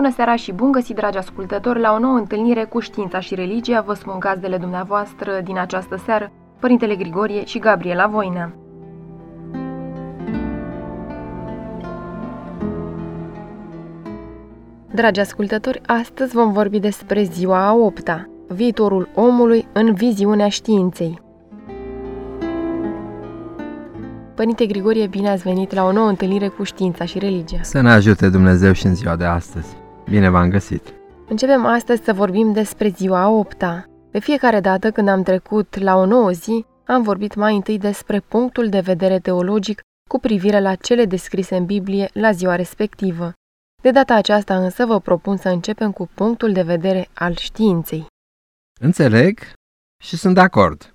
Bună seara și bun găsit, dragi ascultători, la o nouă întâlnire cu știința și religia. Vă spun gazdele dumneavoastră din această seară, Părintele Grigorie și Gabriela Voinea. Dragi ascultători, astăzi vom vorbi despre ziua a opta, viitorul omului în viziunea științei. Părinte Grigorie, bine ați venit la o nouă întâlnire cu știința și religia. Să ne ajute Dumnezeu și în ziua de astăzi. Bine v-am găsit! Începem astăzi să vorbim despre ziua a opta. De fiecare dată când am trecut la o nouă zi, am vorbit mai întâi despre punctul de vedere teologic cu privire la cele descrise în Biblie la ziua respectivă. De data aceasta însă vă propun să începem cu punctul de vedere al științei. Înțeleg și sunt de acord.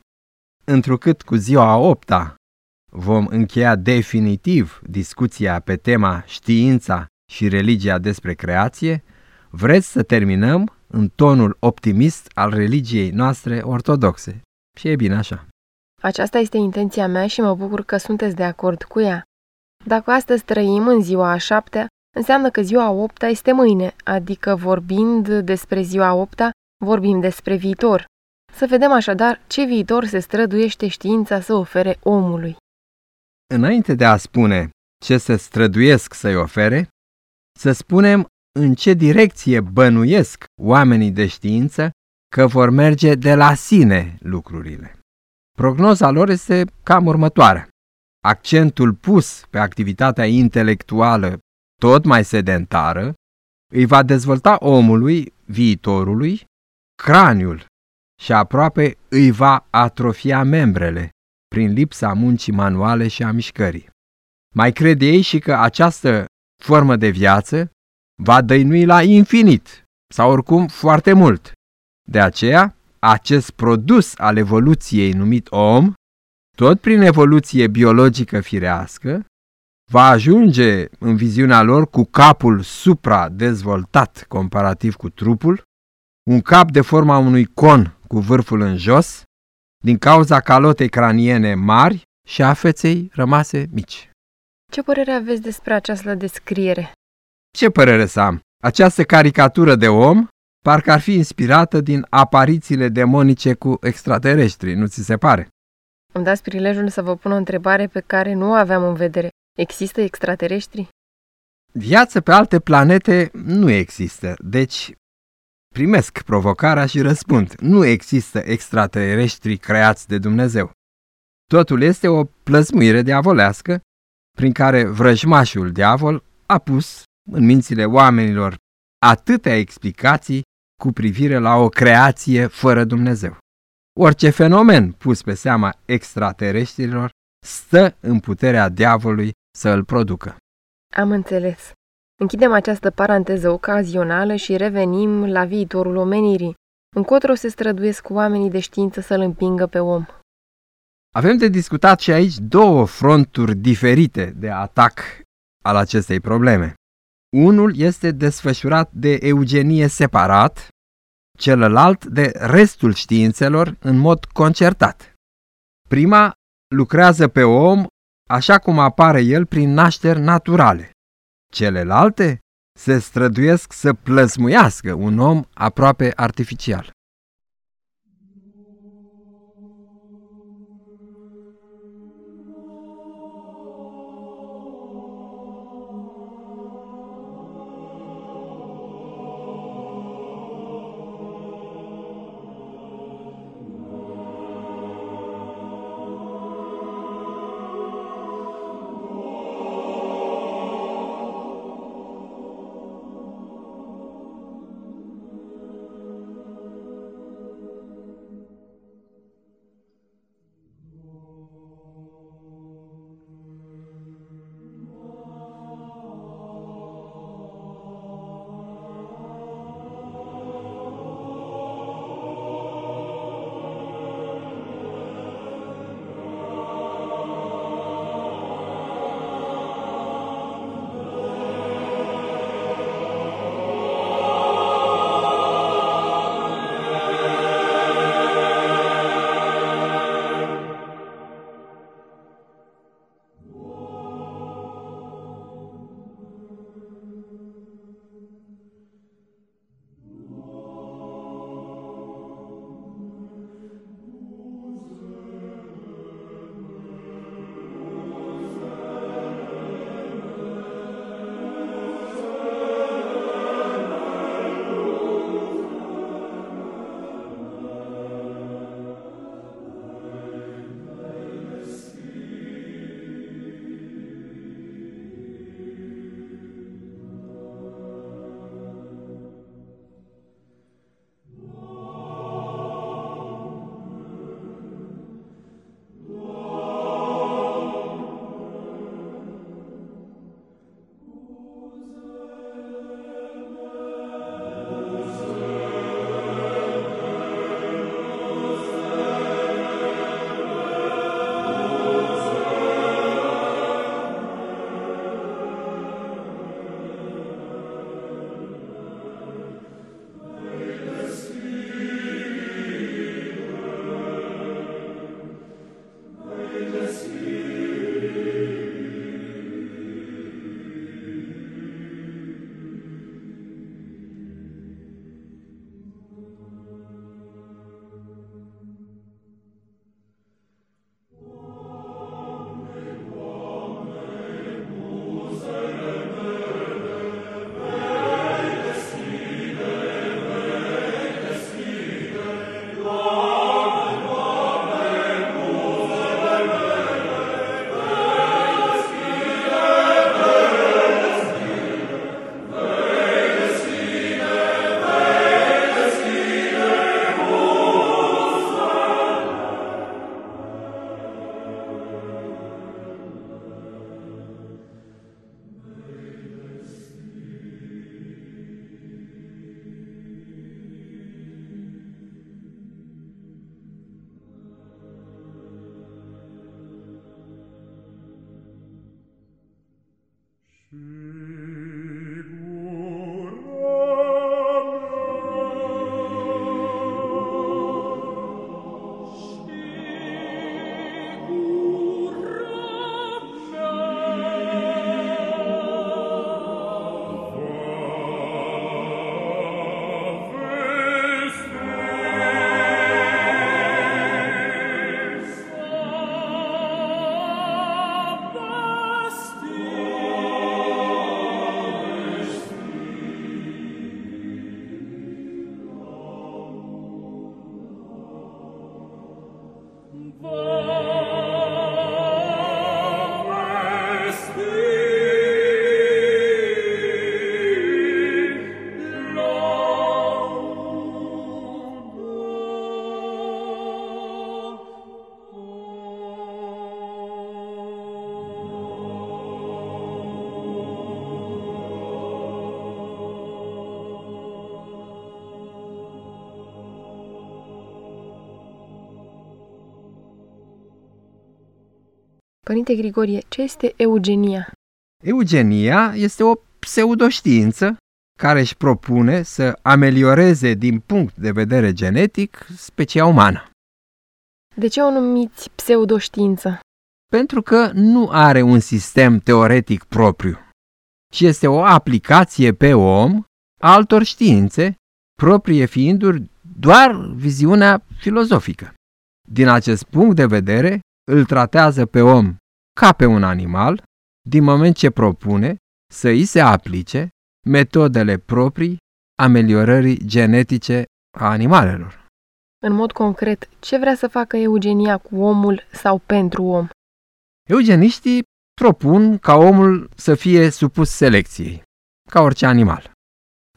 Întrucât cu ziua a opta vom încheia definitiv discuția pe tema știința și religia despre creație, vreți să terminăm în tonul optimist al religiei noastre ortodoxe. Și e bine așa. Aceasta este intenția mea și mă bucur că sunteți de acord cu ea. Dacă astăzi trăim în ziua a șaptea, înseamnă că ziua a opta este mâine, adică vorbind despre ziua a opta, vorbim despre viitor. Să vedem așadar ce viitor se străduiește știința să ofere omului. Înainte de a spune ce se străduiesc să-i ofere, să spunem în ce direcție bănuiesc oamenii de știință că vor merge de la sine lucrurile. Prognoza lor este cam următoarea. Accentul pus pe activitatea intelectuală tot mai sedentară îi va dezvolta omului, viitorului, craniul și aproape îi va atrofia membrele prin lipsa muncii manuale și a mișcării. Mai cred ei și că această formă de viață va dăinui la infinit sau oricum foarte mult. De aceea, acest produs al evoluției numit om, tot prin evoluție biologică firească, va ajunge în viziunea lor cu capul supra-dezvoltat comparativ cu trupul, un cap de forma unui con cu vârful în jos, din cauza calotei craniene mari și a feței rămase mici. Ce părere aveți despre această descriere? Ce părere să am? Această caricatură de om parcă ar fi inspirată din aparițiile demonice cu extraterestri, nu ți se pare? Îmi dați prilejul să vă pun o întrebare pe care nu o aveam în vedere. Există extraterestri? Viață pe alte planete nu există, deci primesc provocarea și răspund. Nu există extraterestri creați de Dumnezeu. Totul este o plăzmuire diavolească prin care vrăjmașul diavol a pus în mințile oamenilor atâtea explicații cu privire la o creație fără Dumnezeu. Orice fenomen pus pe seama extraterestrilor stă în puterea diavolului să îl producă. Am înțeles. Închidem această paranteză ocazională și revenim la viitorul omenirii. Încotro se străduiesc oamenii de știință să-l împingă pe om. Avem de discutat și aici două fronturi diferite de atac al acestei probleme. Unul este desfășurat de eugenie separat, celălalt de restul științelor în mod concertat. Prima lucrează pe om așa cum apare el prin nașteri naturale. Celelalte se străduiesc să plăsmuiască un om aproape artificial. Părinte Grigorie, ce este eugenia? Eugenia este o pseudoștiință care își propune să amelioreze din punct de vedere genetic specia umană. De ce o numiți pseudoștiință? Pentru că nu are un sistem teoretic propriu, ci este o aplicație pe om a altor științe, proprie fiind doar viziunea filozofică. Din acest punct de vedere, îl tratează pe om ca pe un animal, din moment ce propune să îi se aplice metodele proprii ameliorării genetice a animalelor. În mod concret, ce vrea să facă eugenia cu omul sau pentru om? Eugeniștii propun ca omul să fie supus selecției, ca orice animal.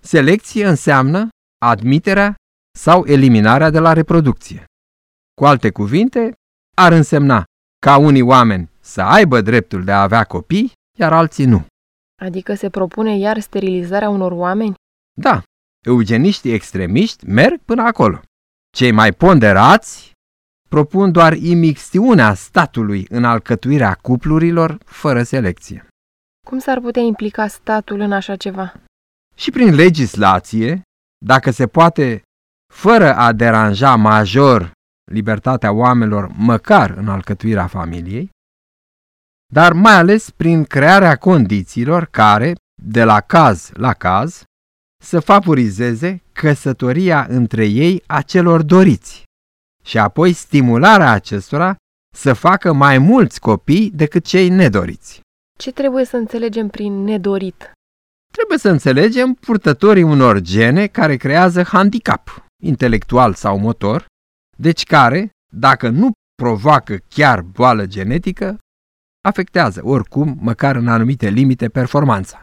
Selecție înseamnă admiterea sau eliminarea de la reproducție. Cu alte cuvinte, ar însemna ca unii oameni să aibă dreptul de a avea copii, iar alții nu. Adică se propune iar sterilizarea unor oameni? Da, eugeniștii extremiști merg până acolo. Cei mai ponderați propun doar imixtiunea statului în alcătuirea cuplurilor fără selecție. Cum s-ar putea implica statul în așa ceva? Și prin legislație, dacă se poate, fără a deranja major libertatea oamenilor măcar în alcătuirea familiei, dar mai ales prin crearea condițiilor care, de la caz la caz, să favorizeze căsătoria între ei a celor doriți și apoi stimularea acestora să facă mai mulți copii decât cei nedoriți. Ce trebuie să înțelegem prin nedorit? Trebuie să înțelegem purtătorii unor gene care creează handicap, intelectual sau motor, deci care, dacă nu provoacă chiar boală genetică, afectează oricum, măcar în anumite limite, performanța.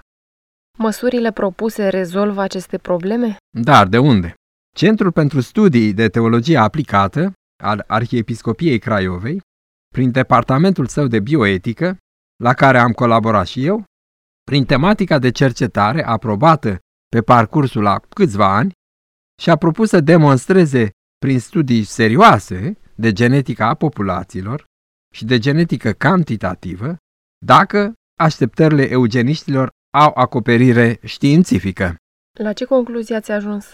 Măsurile propuse rezolvă aceste probleme? Dar de unde? Centrul pentru Studii de Teologie Aplicată al Arhiepiscopiei Craiovei, prin departamentul său de bioetică, la care am colaborat și eu, prin tematica de cercetare aprobată pe parcursul la câțiva ani, și-a propus să demonstreze prin studii serioase de genetica a populațiilor și de genetică cantitativă dacă așteptările eugeniștilor au acoperire științifică. La ce concluzie ați ajuns?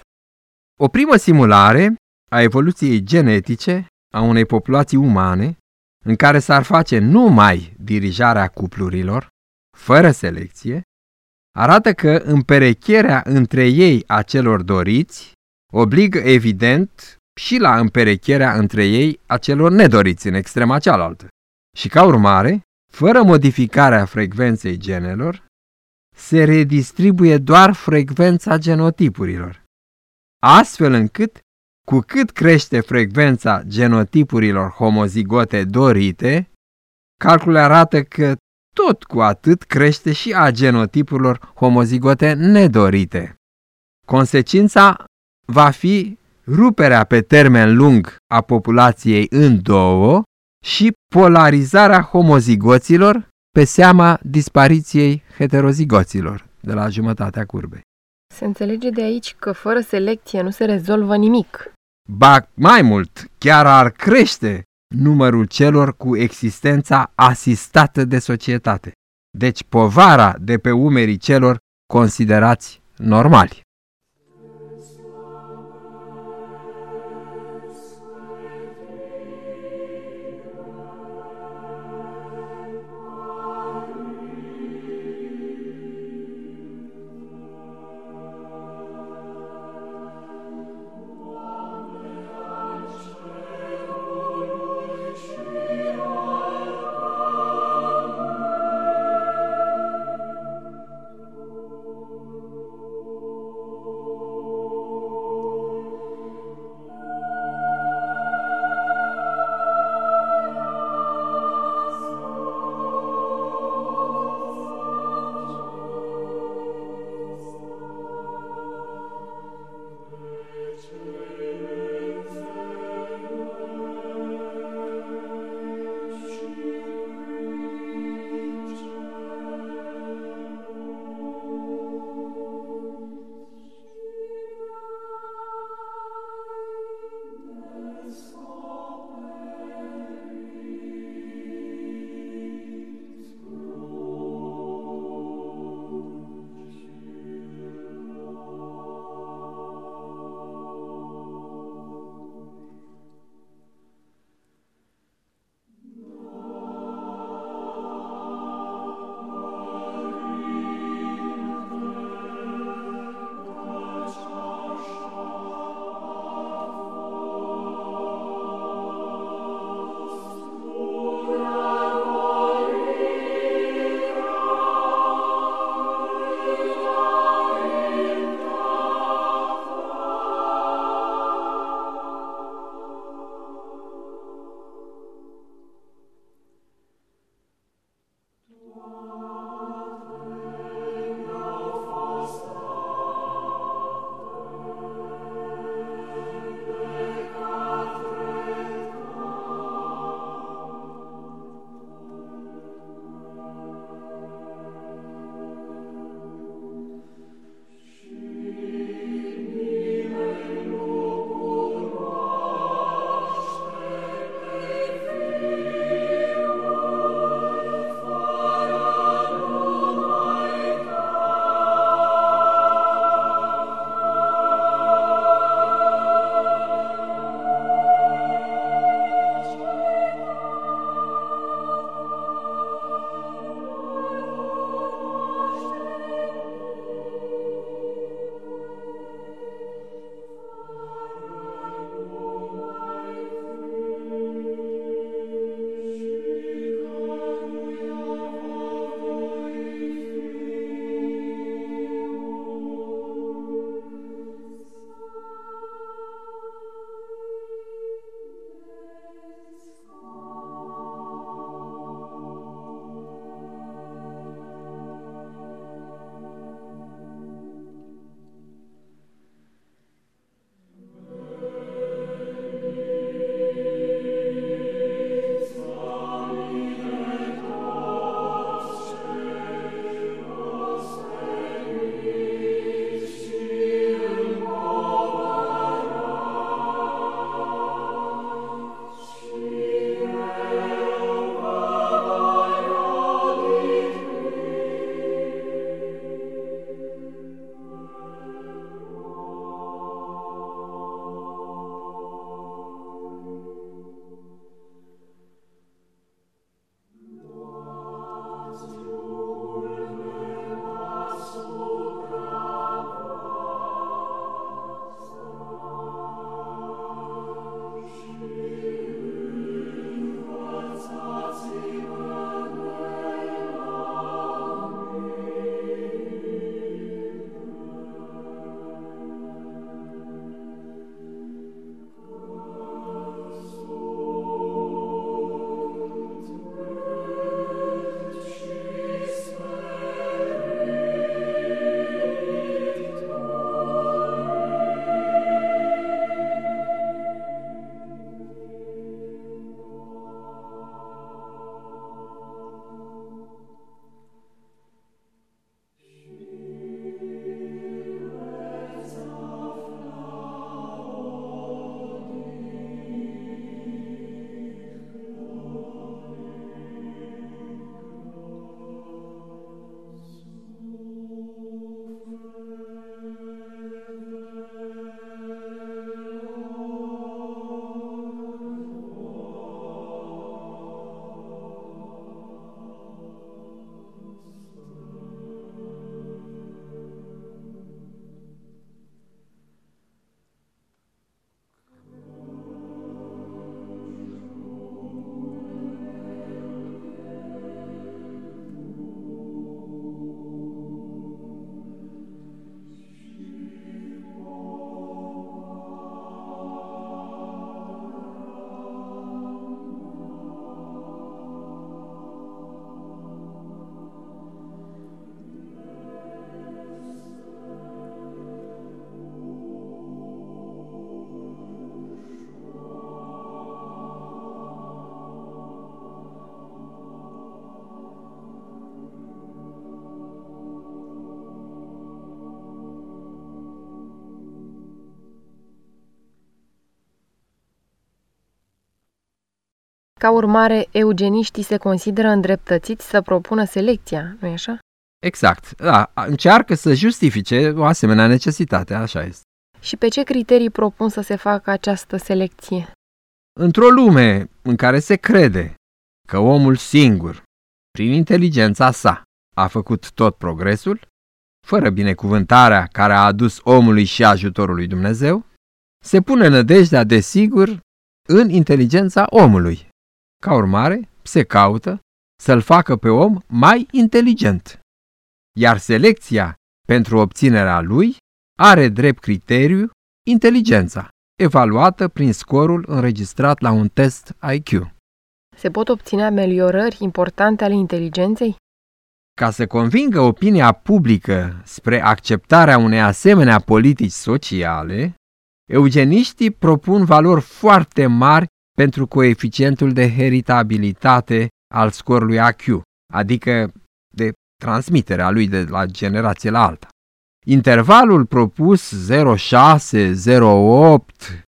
O primă simulare a evoluției genetice a unei populații umane, în care s-ar face numai dirijarea cuplurilor, fără selecție, arată că împerecherea între ei a celor doriți obligă evident și la împerecherea între ei a celor nedoriți în extrema cealaltă. Și ca urmare, fără modificarea frecvenței genelor, se redistribuie doar frecvența genotipurilor, astfel încât, cu cât crește frecvența genotipurilor homozigote dorite, calculul arată că tot cu atât crește și a genotipurilor homozigote nedorite. Consecința va fi ruperea pe termen lung a populației în două și polarizarea homozigoților pe seama dispariției heterozigoților de la jumătatea curbei. Se înțelege de aici că fără selecție nu se rezolvă nimic. Ba mai mult, chiar ar crește numărul celor cu existența asistată de societate. Deci povara de pe umerii celor considerați normali. Amen. Ca urmare, eugeniștii se consideră îndreptățiți să propună selecția, nu-i așa? Exact. Da, încearcă să justifice o asemenea necesitate, așa este. Și pe ce criterii propun să se facă această selecție? Într-o lume în care se crede că omul singur, prin inteligența sa, a făcut tot progresul, fără binecuvântarea care a adus omului și ajutorul lui Dumnezeu, se pune nădejdea, desigur, în inteligența omului. Ca urmare, se caută să-l facă pe om mai inteligent. Iar selecția pentru obținerea lui are drept criteriu inteligența, evaluată prin scorul înregistrat la un test IQ. Se pot obține ameliorări importante ale inteligenței? Ca să convingă opinia publică spre acceptarea unei asemenea politici sociale, eugeniștii propun valori foarte mari pentru coeficientul de heritabilitate al scorului AQ, adică de transmiterea lui de la generație la alta. Intervalul propus 0,6-0,8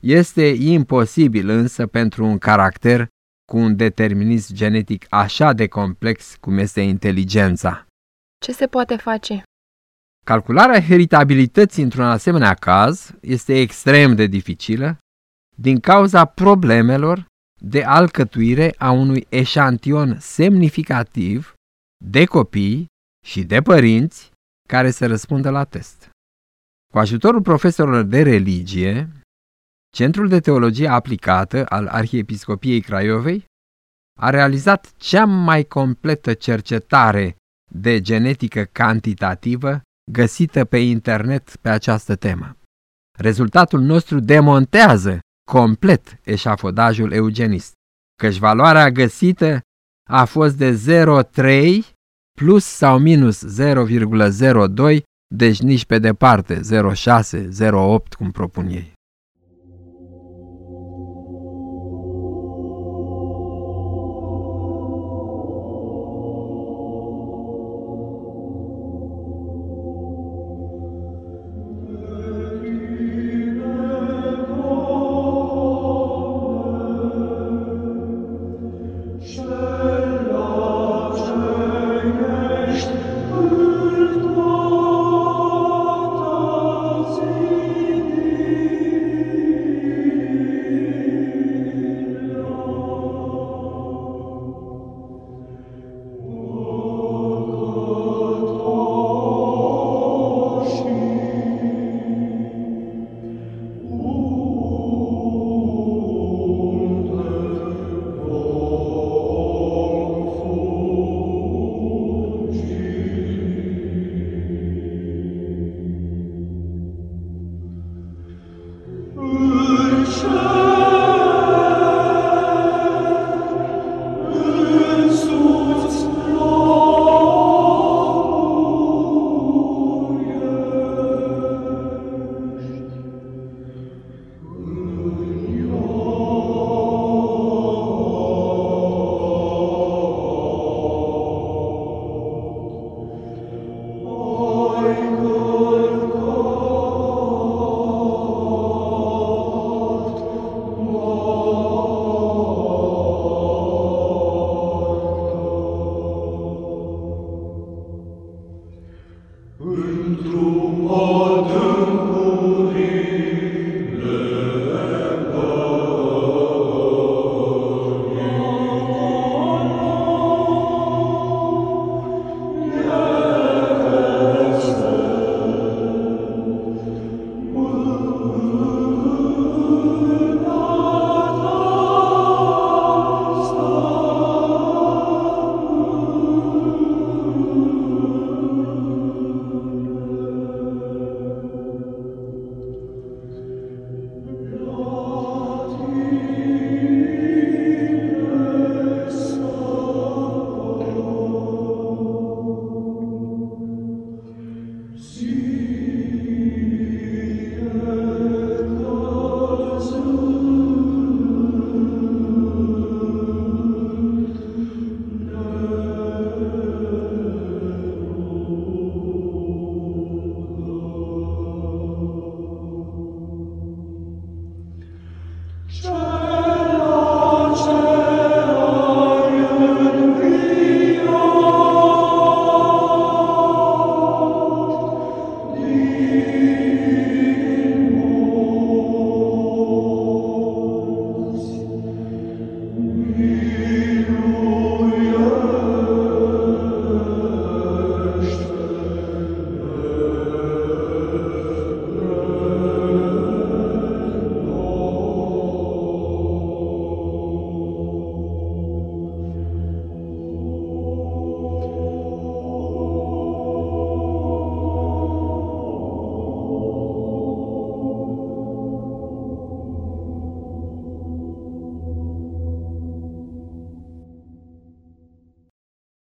este imposibil însă pentru un caracter cu un determinism genetic așa de complex cum este inteligența. Ce se poate face? Calcularea heritabilității într-un asemenea caz este extrem de dificilă din cauza problemelor de alcătuire a unui eșantion semnificativ de copii și de părinți care să răspundă la test. Cu ajutorul profesorilor de religie, Centrul de Teologie Aplicată al Arhiepiscopiei Craiovei a realizat cea mai completă cercetare de genetică cantitativă găsită pe internet pe această temă. Rezultatul nostru demontează complet eșafodajul eugenist, căci valoarea găsită a fost de 0,3 plus sau minus 0,02, deci nici pe departe 0,6, 0,8 cum propun ei.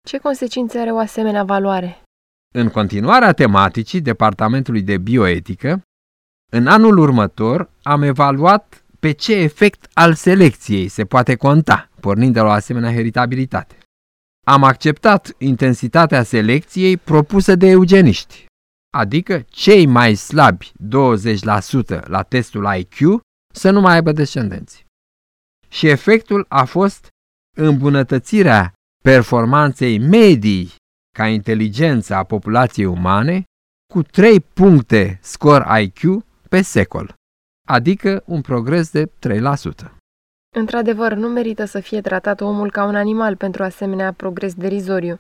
Ce consecințe are o asemenea valoare? În continuarea tematicii Departamentului de Bioetică, în anul următor am evaluat pe ce efect al selecției se poate conta, pornind de la o asemenea heritabilitate. Am acceptat intensitatea selecției propusă de eugeniști, adică cei mai slabi 20% la testul IQ să nu mai aibă descendenți. Și efectul a fost îmbunătățirea performanței medii ca inteligență a populației umane cu 3 puncte scor IQ pe secol, adică un progres de 3%. Într-adevăr, nu merită să fie tratat omul ca un animal pentru asemenea progres derizoriu.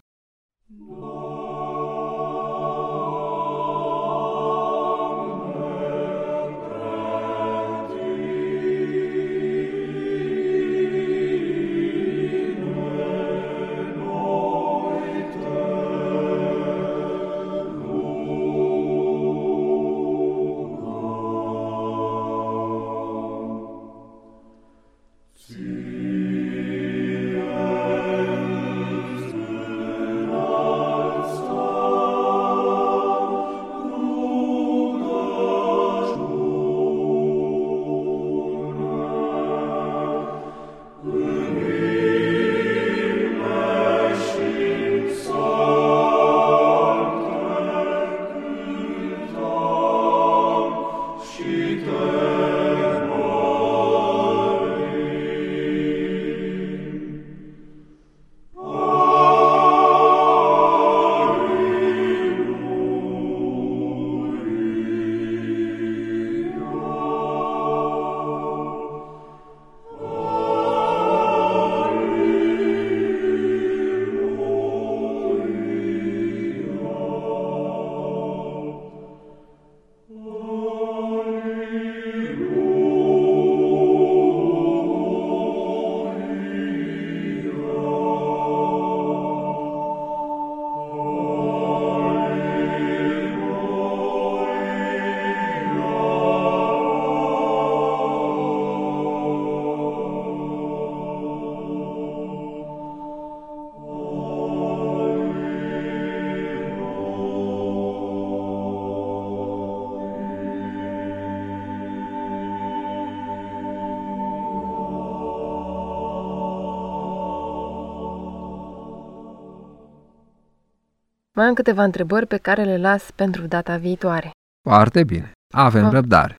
Mai am câteva întrebări pe care le las pentru data viitoare. Foarte bine. Avem Ah. răbdare.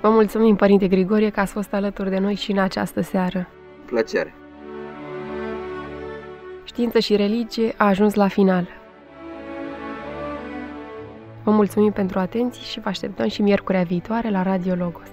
Vă mulțumim, Părinte Grigorie, că ați fost alături de noi și în această seară. Plăcere. Știință și religie a ajuns la final. Vă mulțumim pentru atenție și vă așteptăm și miercurea viitoare la Radio Logos.